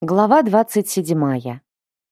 Глава 27.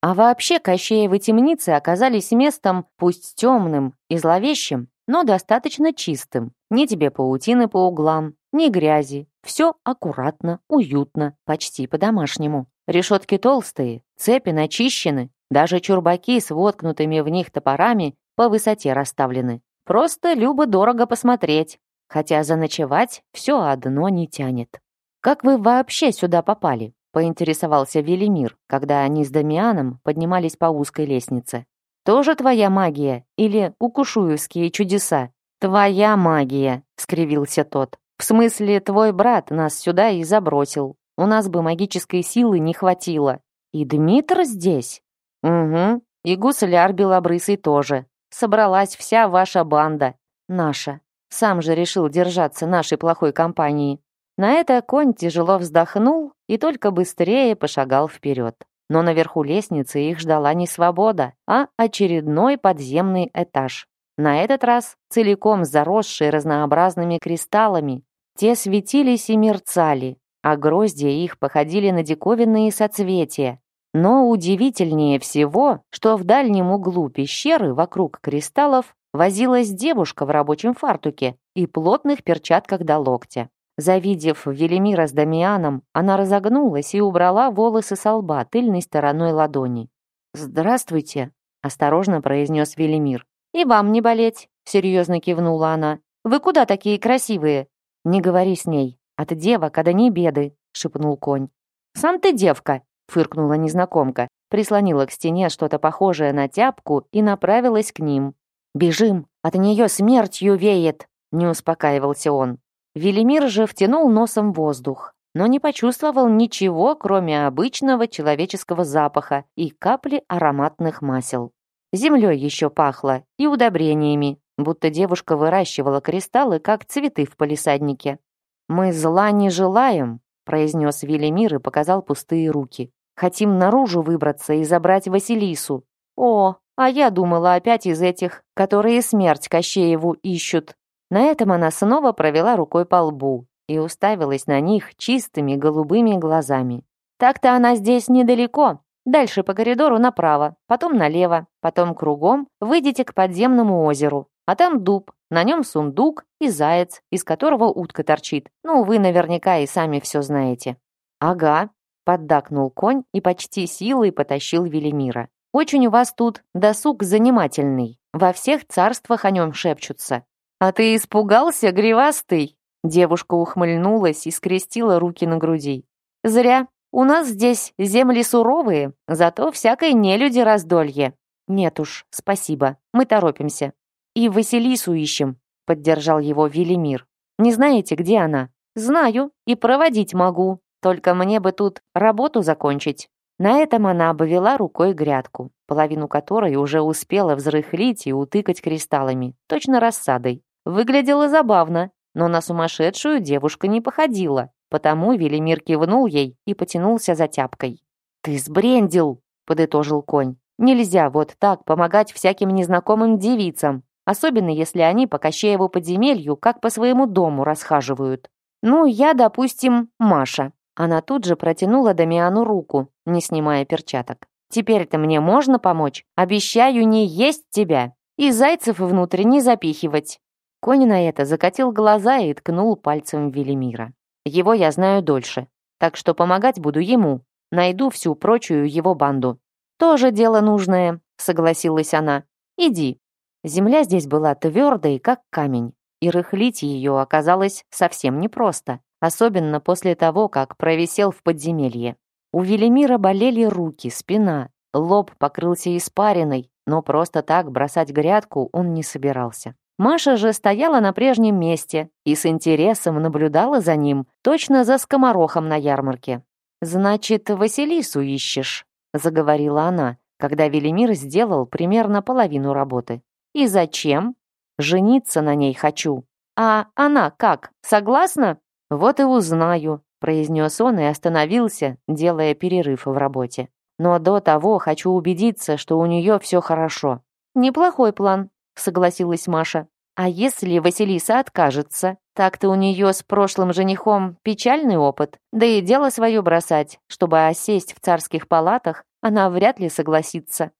А вообще Кощеевы темницы оказались местом, пусть темным и зловещим, но достаточно чистым. Ни тебе паутины по углам, ни грязи. Все аккуратно, уютно, почти по-домашнему. Решетки толстые, цепи начищены, даже чурбаки с воткнутыми в них топорами по высоте расставлены. Просто любо-дорого посмотреть, хотя заночевать все одно не тянет. «Как вы вообще сюда попали?» поинтересовался Велимир, когда они с Дамианом поднимались по узкой лестнице. «Тоже твоя магия? Или укушуевские чудеса?» «Твоя магия», — скривился тот. «В смысле, твой брат нас сюда и забросил. У нас бы магической силы не хватило. И Дмитр здесь?» «Угу, и гусляр белобрысый тоже. Собралась вся ваша банда. Наша. Сам же решил держаться нашей плохой компании. На это конь тяжело вздохнул и только быстрее пошагал вперед. Но наверху лестницы их ждала не свобода, а очередной подземный этаж. На этот раз целиком заросший разнообразными кристаллами. Те светились и мерцали, а гроздья их походили на диковинные соцветия. Но удивительнее всего, что в дальнем углу пещеры вокруг кристаллов возилась девушка в рабочем фартуке и плотных перчатках до локтя. Завидев Велимира с Дамианом, она разогнулась и убрала волосы со лба тыльной стороной ладони. «Здравствуйте», — осторожно произнес Велимир. «И вам не болеть», — серьезно кивнула она. «Вы куда такие красивые?» «Не говори с ней. От девок, а до ней беды», — шепнул конь. «Сам ты девка», — фыркнула незнакомка, прислонила к стене что-то похожее на тяпку и направилась к ним. «Бежим! От нее смертью веет!» — не успокаивался он. Велимир же втянул носом воздух, но не почувствовал ничего, кроме обычного человеческого запаха и капли ароматных масел. Землей еще пахло и удобрениями, будто девушка выращивала кристаллы, как цветы в палисаднике. «Мы зла не желаем», — произнес Велимир и показал пустые руки. «Хотим наружу выбраться и забрать Василису». «О, а я думала опять из этих, которые смерть Кощееву ищут», на этом она снова провела рукой по лбу и уставилась на них чистыми голубыми глазами. «Так-то она здесь недалеко. Дальше по коридору направо, потом налево, потом кругом выйдете к подземному озеру. А там дуб, на нем сундук и заяц, из которого утка торчит. Ну, вы наверняка и сами все знаете». «Ага», — поддакнул конь и почти силой потащил Велимира. «Очень у вас тут досуг занимательный. Во всех царствах о нем шепчутся. «А ты испугался, гривастый?» Девушка ухмыльнулась и скрестила руки на груди. «Зря. У нас здесь земли суровые, зато всякой нелюди раздолье. Нет уж, спасибо, мы торопимся. И Василису ищем», — поддержал его Велимир. «Не знаете, где она?» «Знаю и проводить могу, только мне бы тут работу закончить». На этом она обвела рукой грядку, половину которой уже успела взрыхлить и утыкать кристаллами, точно рассадой. Выглядела забавно, но на сумасшедшую девушка не походила, потому Велимир кивнул ей и потянулся за тяпкой. «Ты сбрендил!» — подытожил конь. «Нельзя вот так помогать всяким незнакомым девицам, особенно если они по Кощееву подземелью как по своему дому расхаживают. Ну, я, допустим, Маша». Она тут же протянула Дамиану руку, не снимая перчаток. «Теперь-то мне можно помочь? Обещаю не есть тебя и зайцев внутрь не запихивать». Конь на это закатил глаза и ткнул пальцем Велимира. «Его я знаю дольше, так что помогать буду ему. Найду всю прочую его банду». «Тоже дело нужное», — согласилась она. «Иди». Земля здесь была твердой, как камень, и рыхлить ее оказалось совсем непросто, особенно после того, как провисел в подземелье. У Велимира болели руки, спина, лоб покрылся испариной, но просто так бросать грядку он не собирался. Маша же стояла на прежнем месте и с интересом наблюдала за ним, точно за скоморохом на ярмарке. «Значит, Василису ищешь», — заговорила она, когда Велимир сделал примерно половину работы. «И зачем?» «Жениться на ней хочу». «А она как, согласна?» «Вот и узнаю», — произнес он и остановился, делая перерыв в работе. «Но до того хочу убедиться, что у нее все хорошо». «Неплохой план», согласилась Маша. А если Василиса откажется? Так-то у нее с прошлым женихом печальный опыт. Да и дело свое бросать, чтобы осесть в царских палатах, она вряд ли согласится.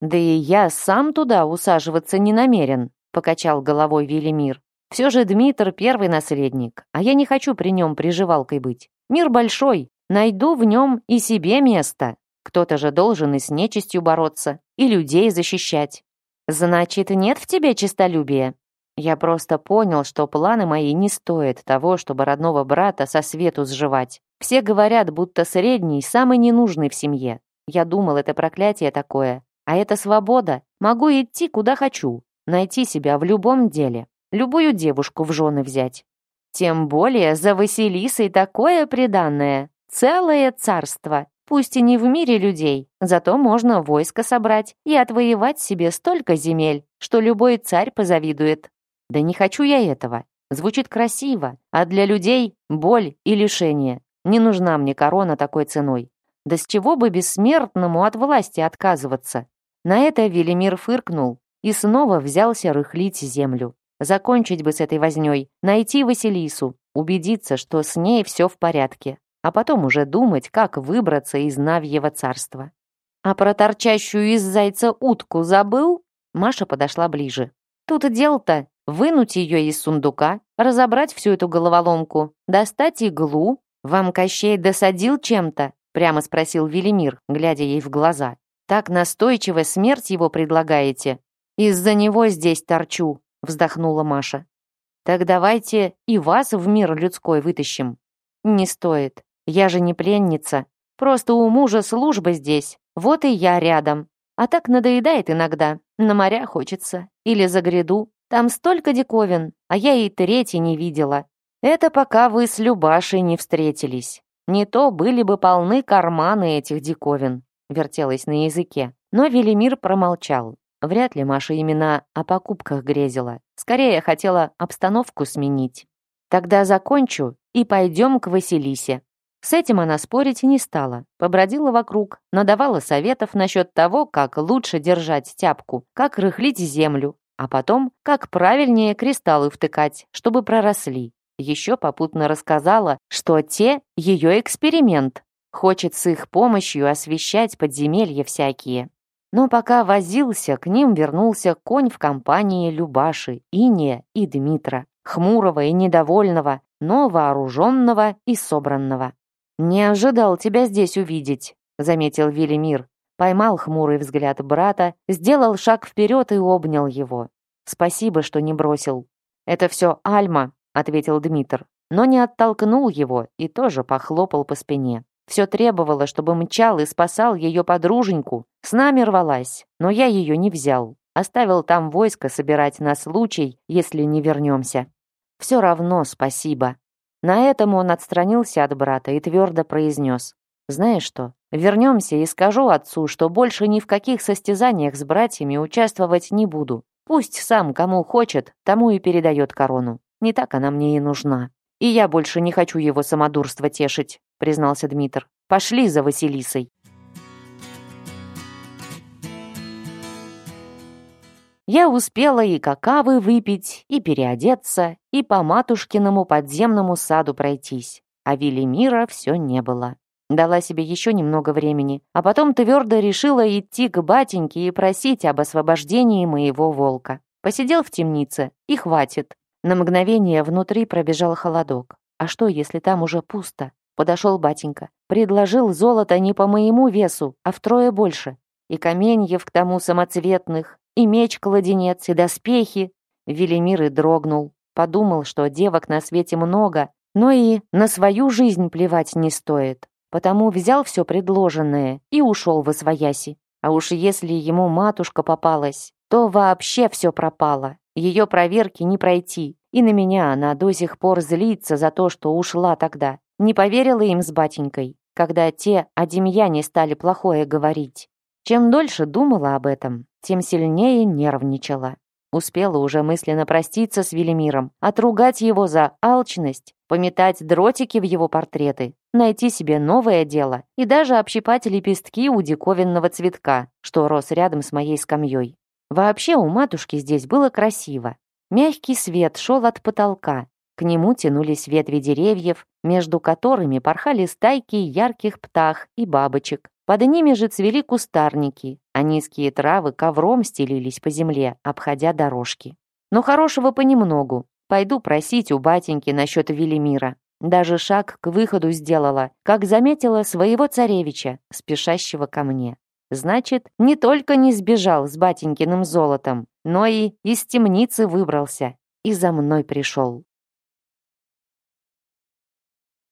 Да и я сам туда усаживаться не намерен, покачал головой Велимир. Все же Дмитр первый наследник, а я не хочу при нем приживалкой быть. Мир большой, найду в нем и себе место. Кто-то же должен и с нечистью бороться, и людей защищать. «Значит, нет в тебе честолюбия?» Я просто понял, что планы мои не стоят того, чтобы родного брата со свету сживать. Все говорят, будто средний самый ненужный в семье. Я думал, это проклятие такое. А это свобода. Могу идти, куда хочу. Найти себя в любом деле. Любую девушку в жены взять. Тем более за Василисой такое приданное. Целое царство. Пусть и не в мире людей, зато можно войско собрать и отвоевать себе столько земель, что любой царь позавидует. Да не хочу я этого. Звучит красиво, а для людей боль и лишение. Не нужна мне корона такой ценой. Да с чего бы бессмертному от власти отказываться? На это Велимир фыркнул и снова взялся рыхлить землю. Закончить бы с этой вознёй, найти Василису, убедиться, что с ней все в порядке а потом уже думать, как выбраться из Навьего царства. «А про торчащую из зайца утку забыл?» Маша подошла ближе. «Тут дело-то вынуть ее из сундука, разобрать всю эту головоломку, достать иглу. Вам Кощей досадил чем-то?» прямо спросил Велимир, глядя ей в глаза. «Так настойчиво смерть его предлагаете? Из-за него здесь торчу», вздохнула Маша. «Так давайте и вас в мир людской вытащим». «Не стоит. Я же не пленница. Просто у мужа служба здесь. Вот и я рядом. А так надоедает иногда. На моря хочется. Или за гряду. Там столько диковин, а я и трети не видела. Это пока вы с Любашей не встретились. Не то были бы полны карманы этих диковин, вертелось на языке. Но Велимир промолчал. Вряд ли Маша имена о покупках грезила. Скорее хотела обстановку сменить. Тогда закончу и пойдем к Василисе. С этим она спорить не стала, побродила вокруг, надавала советов насчет того, как лучше держать тяпку, как рыхлить землю, а потом, как правильнее кристаллы втыкать, чтобы проросли. Еще попутно рассказала, что те — ее эксперимент. Хочет с их помощью освещать подземелья всякие. Но пока возился, к ним вернулся конь в компании Любаши, Иния и Дмитра, хмурого и недовольного, но вооруженного и собранного. «Не ожидал тебя здесь увидеть», — заметил Велимир. Поймал хмурый взгляд брата, сделал шаг вперед и обнял его. «Спасибо, что не бросил». «Это все Альма», — ответил Дмитр, но не оттолкнул его и тоже похлопал по спине. Все требовало, чтобы мчал и спасал ее подруженьку. С нами рвалась, но я ее не взял. Оставил там войско собирать на случай, если не вернемся. Все равно спасибо. На этом он отстранился от брата и твердо произнес. «Знаешь что, вернемся и скажу отцу, что больше ни в каких состязаниях с братьями участвовать не буду. Пусть сам кому хочет, тому и передает корону. Не так она мне и нужна. И я больше не хочу его самодурство тешить», признался Дмитр. «Пошли за Василисой». Я успела и какавы выпить, и переодеться, и по матушкиному подземному саду пройтись. А Велимира все не было. Дала себе еще немного времени, а потом твердо решила идти к батеньке и просить об освобождении моего волка. Посидел в темнице, и хватит. На мгновение внутри пробежал холодок. А что, если там уже пусто? Подошел батенька. Предложил золото не по моему весу, а втрое больше. И каменьев к тому самоцветных, и меч-кладенец, и доспехи. Велимир и дрогнул. Подумал, что девок на свете много, но и на свою жизнь плевать не стоит. Потому взял все предложенное и ушел во свояси. А уж если ему матушка попалась, то вообще все пропало. Ее проверки не пройти. И на меня она до сих пор злится за то, что ушла тогда. Не поверила им с батенькой, когда те о Демьяне стали плохое говорить. Чем дольше думала об этом, тем сильнее нервничала. Успела уже мысленно проститься с Велимиром, отругать его за алчность, пометать дротики в его портреты, найти себе новое дело и даже общипать лепестки у диковинного цветка, что рос рядом с моей скамьей. Вообще у матушки здесь было красиво. Мягкий свет шел от потолка, к нему тянулись ветви деревьев, между которыми порхали стайки ярких птах и бабочек. Под ними же цвели кустарники, а низкие травы ковром стелились по земле, обходя дорожки. Но хорошего понемногу. Пойду просить у батеньки насчет Велимира. Даже шаг к выходу сделала, как заметила своего царевича, спешащего ко мне. Значит, не только не сбежал с батенькиным золотом, но и из темницы выбрался и за мной пришел.